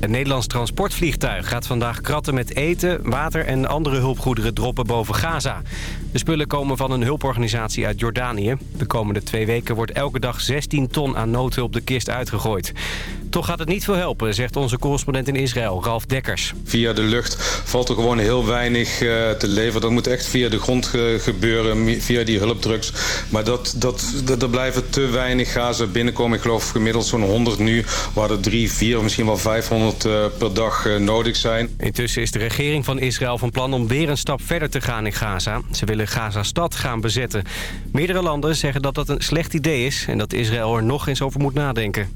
Een Nederlands transportvliegtuig gaat vandaag kratten met eten, water en andere hulpgoederen droppen boven Gaza. De spullen komen van een hulporganisatie uit Jordanië. De komende twee weken wordt elke dag 16 ton aan noodhulp de kist uitgegooid. Toch gaat het niet veel helpen, zegt onze correspondent in Israël, Ralf Dekkers. Via de lucht valt er gewoon heel weinig eh, te leveren. Dat moet echt via de grond gebeuren, via die hulpdrugs. Maar dat, dat, dat, er blijven te weinig gazen binnenkomen. Ik geloof gemiddeld zo'n 100 nu, waar er 3, 4, misschien wel 500 eh, per dag uh, nodig zijn. Intussen is de regering van Israël van plan om weer een stap verder te gaan in Gaza. Ze willen Gaza-stad gaan bezetten. Meerdere landen zeggen dat dat een slecht idee is... en dat Israël er nog eens over moet nadenken.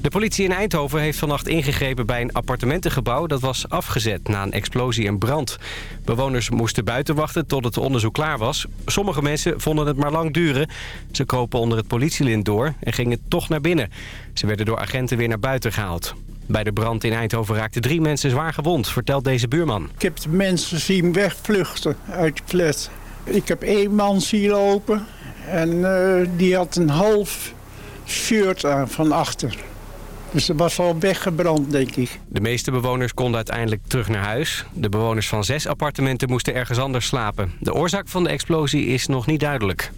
De politie in Eindhoven heeft vannacht ingegrepen bij een appartementengebouw... dat was afgezet na een explosie en brand. Bewoners moesten buiten wachten tot het onderzoek klaar was. Sommige mensen vonden het maar lang duren. Ze kropen onder het politielint door en gingen toch naar binnen. Ze werden door agenten weer naar buiten gehaald. Bij de brand in Eindhoven raakten drie mensen zwaar gewond, vertelt deze buurman. Ik heb de mensen zien wegvluchten uit de flat. Ik heb één man zien lopen en uh, die had een half shirt aan van achter. Dus er was al weggebrand, denk ik. De meeste bewoners konden uiteindelijk terug naar huis. De bewoners van zes appartementen moesten ergens anders slapen. De oorzaak van de explosie is nog niet duidelijk.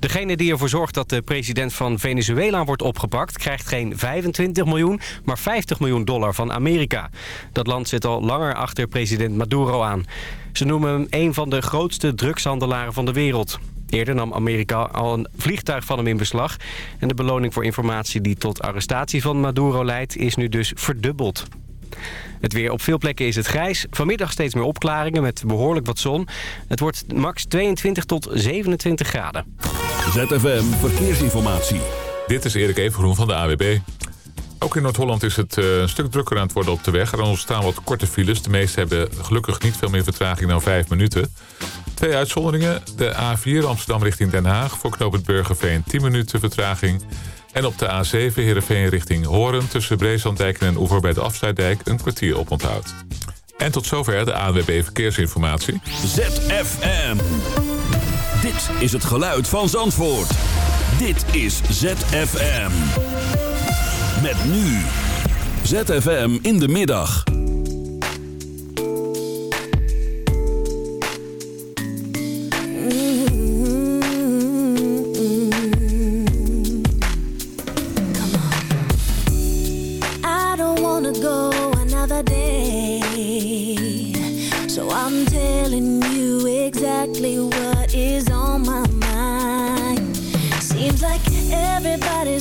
Degene die ervoor zorgt dat de president van Venezuela wordt opgepakt... krijgt geen 25 miljoen, maar 50 miljoen dollar van Amerika. Dat land zit al langer achter president Maduro aan. Ze noemen hem een van de grootste drugshandelaren van de wereld. Eerder nam Amerika al een vliegtuig van hem in beslag. En de beloning voor informatie die tot arrestatie van Maduro leidt... is nu dus verdubbeld. Het weer op veel plekken is het grijs. Vanmiddag steeds meer opklaringen met behoorlijk wat zon. Het wordt max 22 tot 27 graden. ZFM Verkeersinformatie. Dit is Erik Evengroen van de AWB. Ook in Noord-Holland is het uh, een stuk drukker aan het worden op de weg. Er ontstaan wat korte files. De meeste hebben gelukkig niet veel meer vertraging dan 5 minuten. Twee uitzonderingen. De A4 Amsterdam richting Den Haag voor knooppunt Burgerveen 10 minuten vertraging. En op de A7 Heerenveen richting Horen tussen Breeslanddijk en Oever bij de Afsluitdijk een kwartier op onthoud. En tot zover de ANWB Verkeersinformatie. ZFM. Dit is het geluid van Zandvoort. Dit is ZFM. Met nu. ZFM in de middag.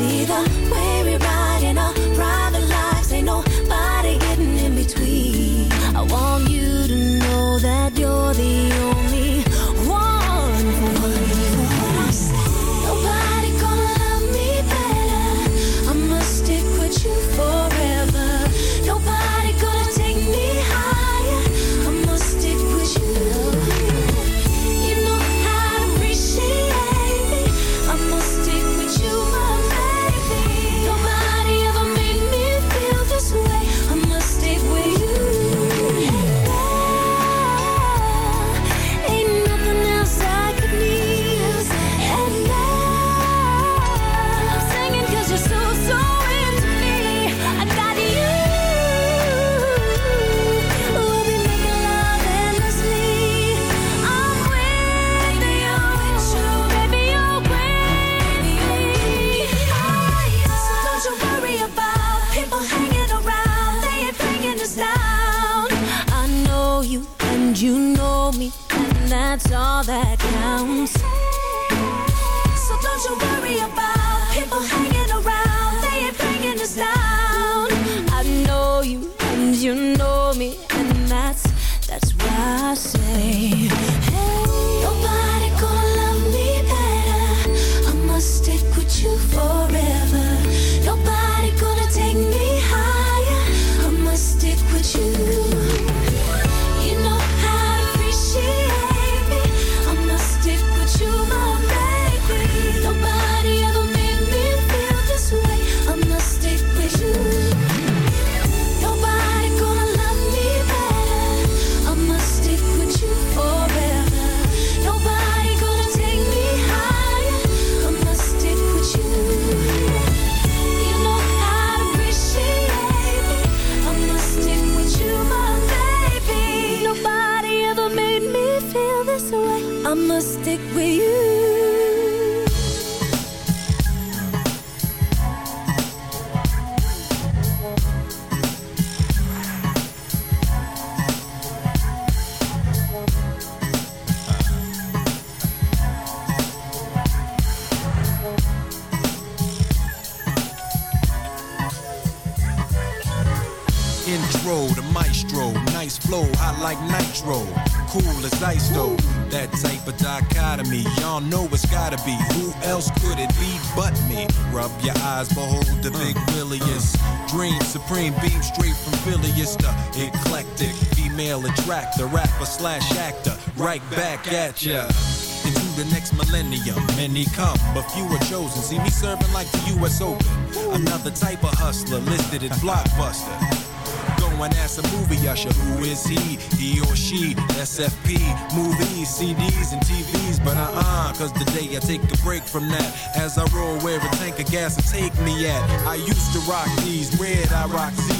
See slash actor, right back at ya. Into the next millennium, many come, but few are chosen. See me serving like the U.S. Open. Another type of hustler listed as blockbuster. Go and ask a movie usher, who is he? He or she? SFP, movies, CDs, and TVs. But uh-uh, cause the day I take a break from that. As I roll where a tank of gas will take me at. I used to rock these, red I rock Z's.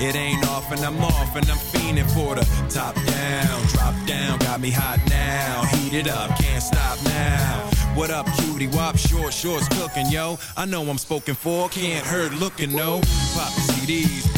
It ain't off and I'm off and I'm fiending for the top down, drop down, got me hot now. Heat it up, can't stop now. What up, cutie? Wop, short shorts cooking, yo. I know I'm spoken for, can't hurt looking, no. Pop CDs,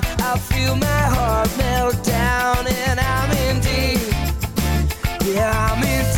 I feel my heart melt down, and I'm in deep. Yeah, I'm in deep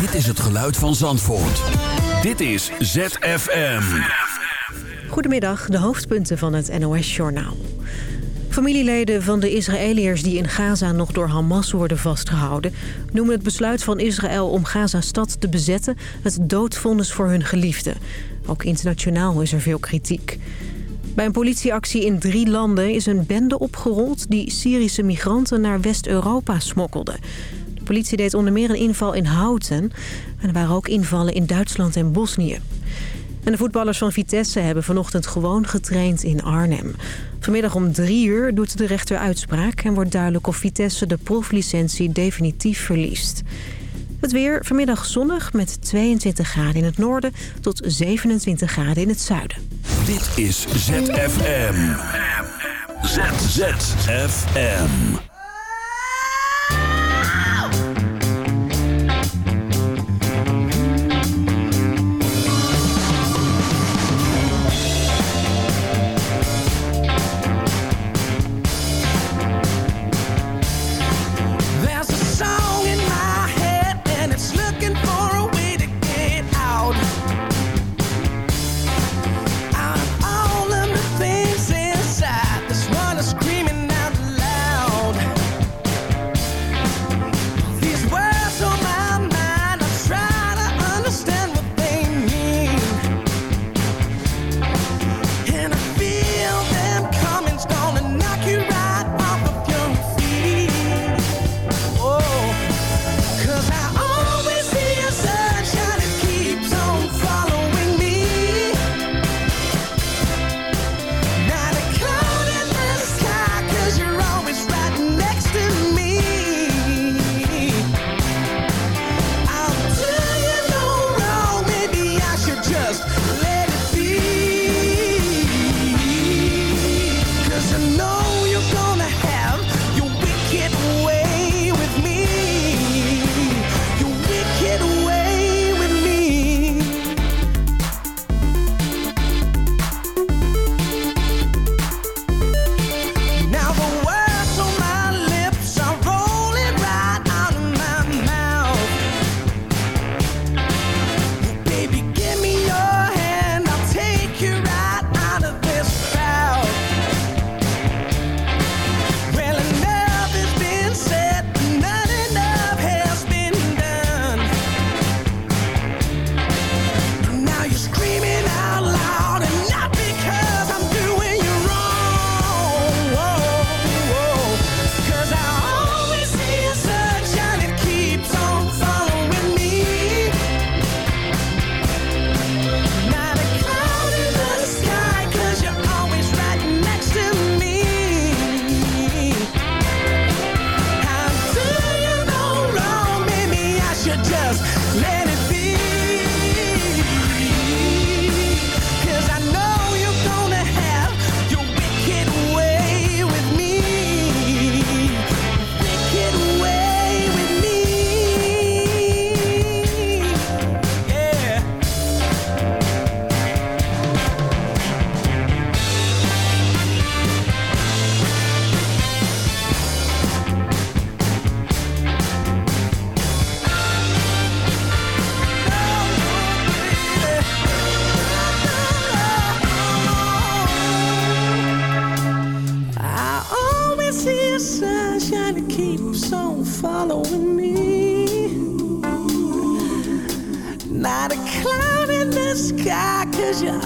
Dit is het geluid van Zandvoort. Dit is ZFM. Goedemiddag, de hoofdpunten van het NOS-journaal. Familieleden van de Israëliërs die in Gaza nog door Hamas worden vastgehouden... noemen het besluit van Israël om Gaza-stad te bezetten... het doodvonnis voor hun geliefden. Ook internationaal is er veel kritiek. Bij een politieactie in drie landen is een bende opgerold... die Syrische migranten naar West-Europa smokkelde. De politie deed onder meer een inval in Houten... en er waren ook invallen in Duitsland en Bosnië. En de voetballers van Vitesse hebben vanochtend gewoon getraind in Arnhem. Vanmiddag om drie uur doet de rechter uitspraak... en wordt duidelijk of Vitesse de proflicentie definitief verliest. Het weer vanmiddag zonnig met 22 graden in het noorden... tot 27 graden in het zuiden. Dit is ZFM. ZZFM.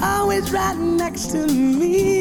Always right next to me.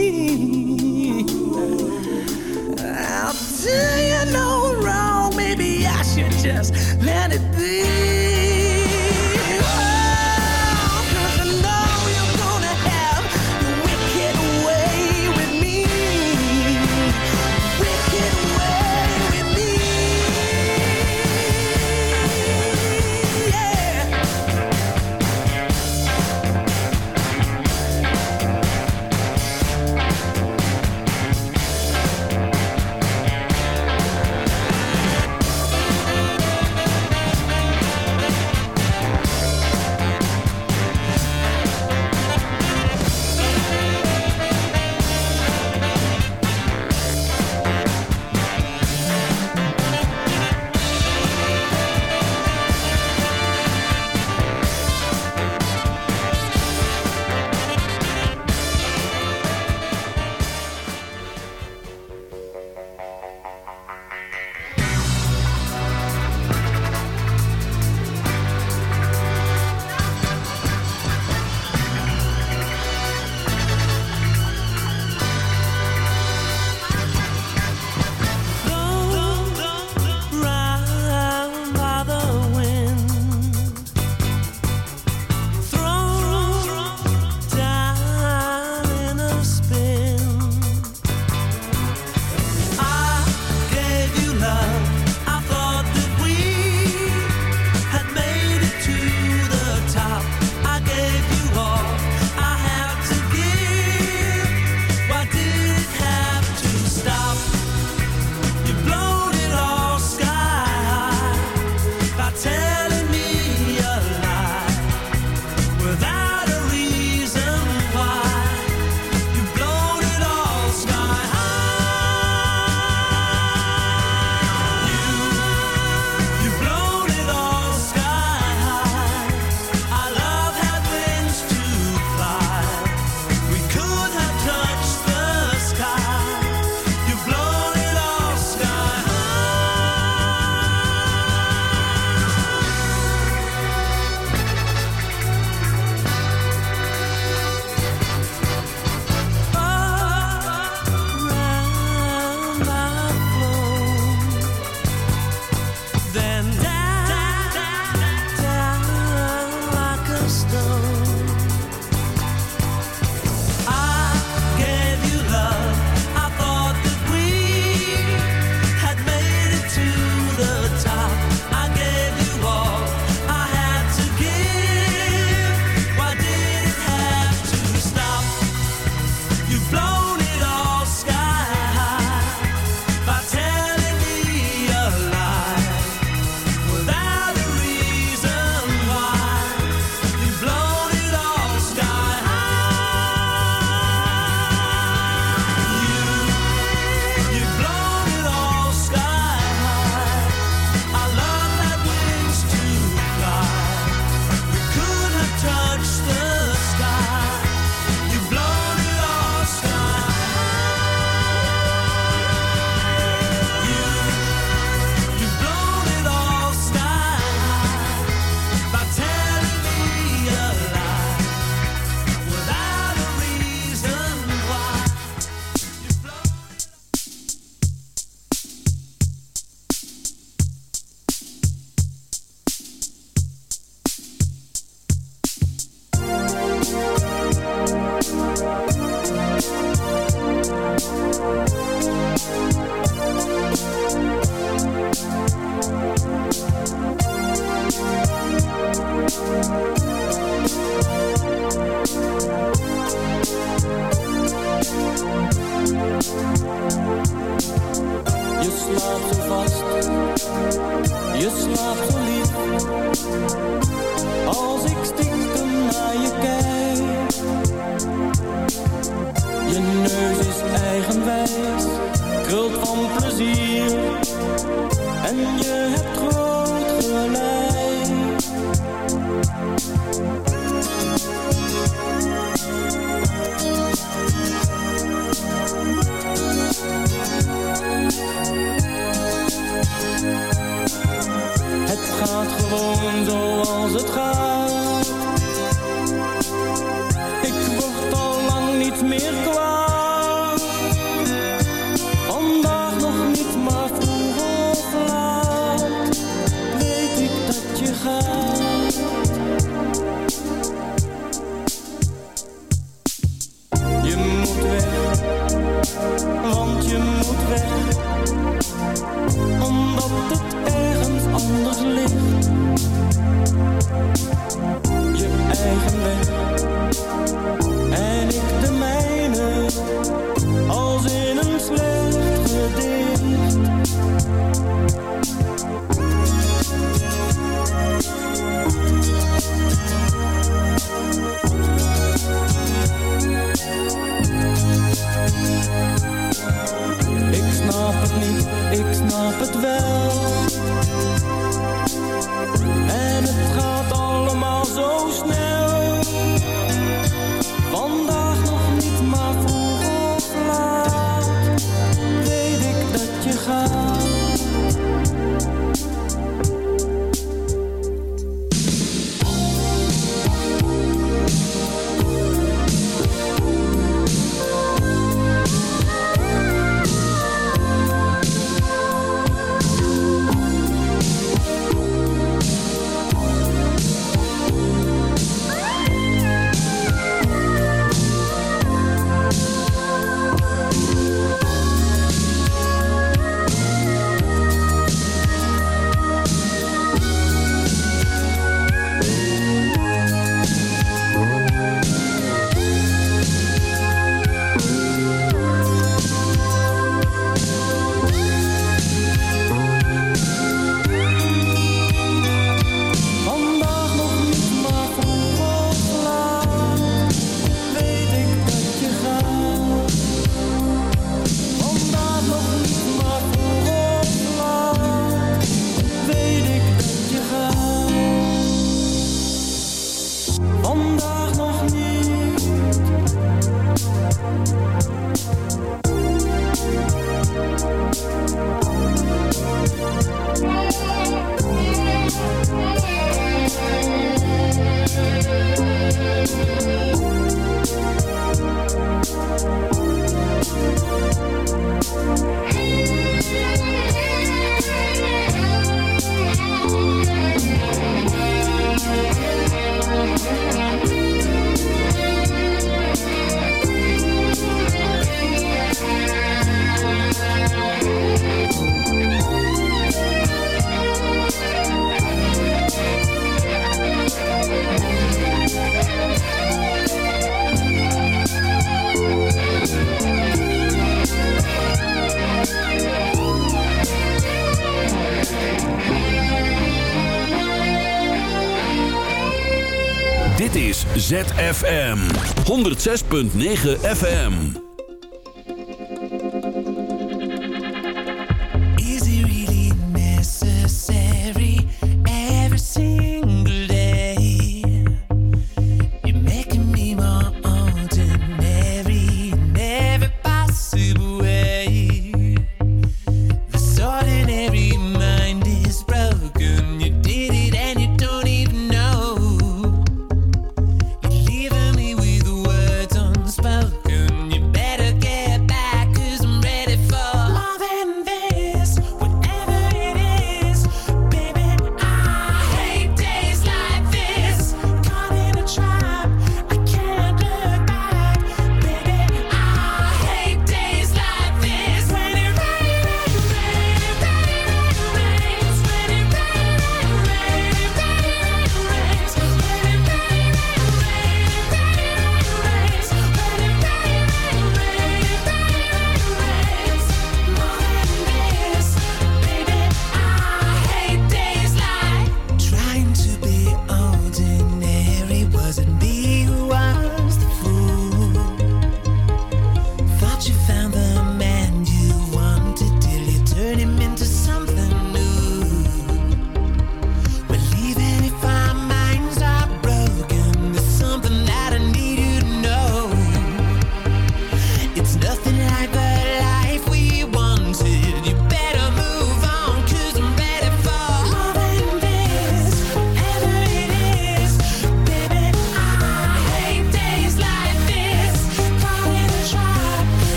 106.9 FM.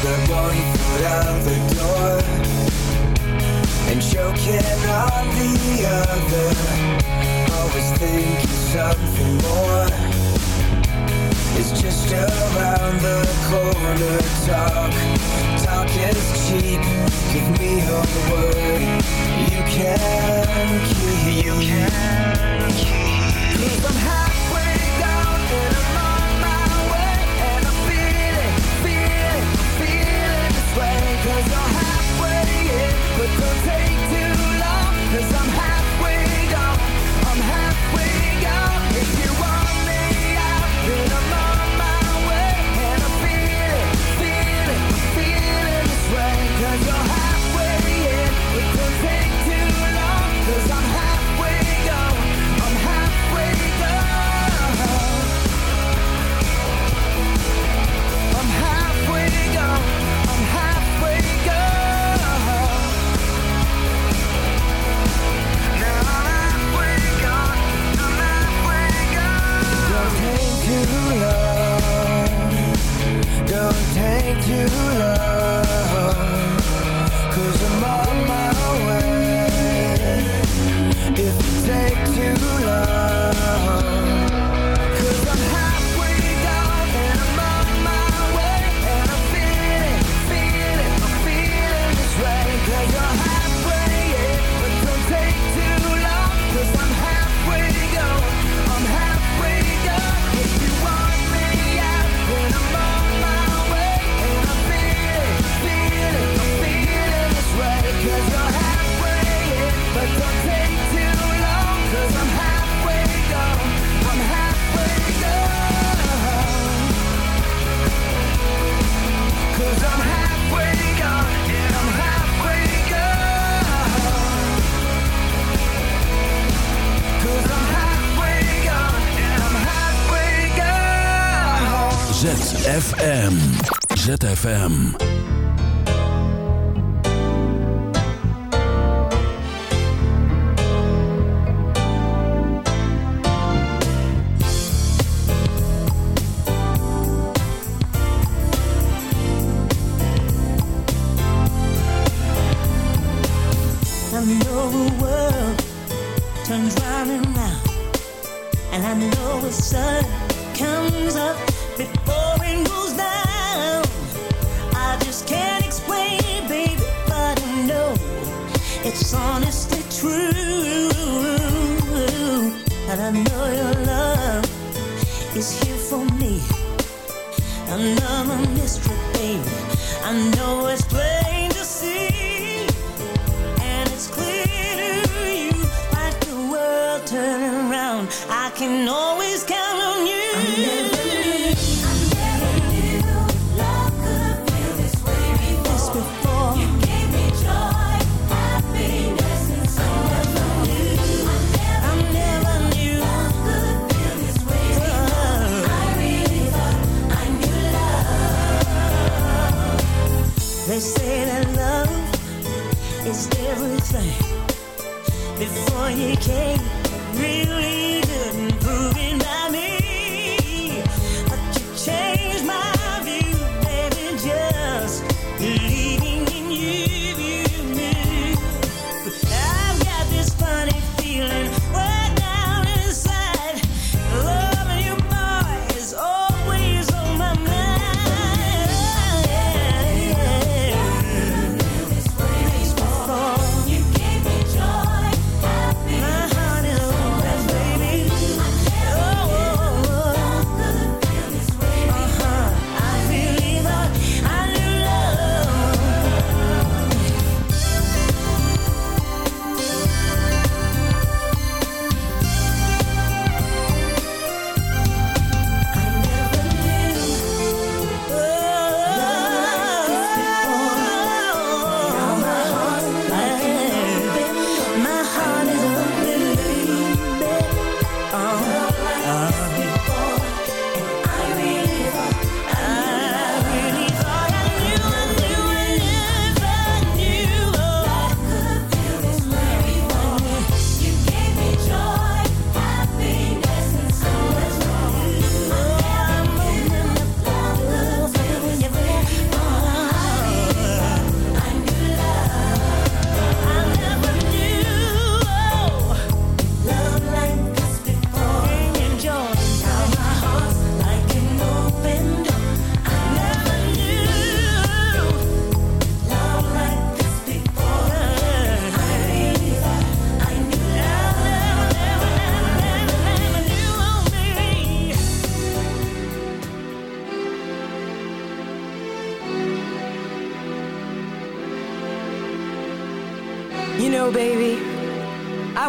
that one foot out the door And choking on the other. Always thinking something more. It's just around the corner Talk, talk is cheap. Give me your word. You can keep Please, I'm happy take to FM.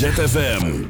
ZFM.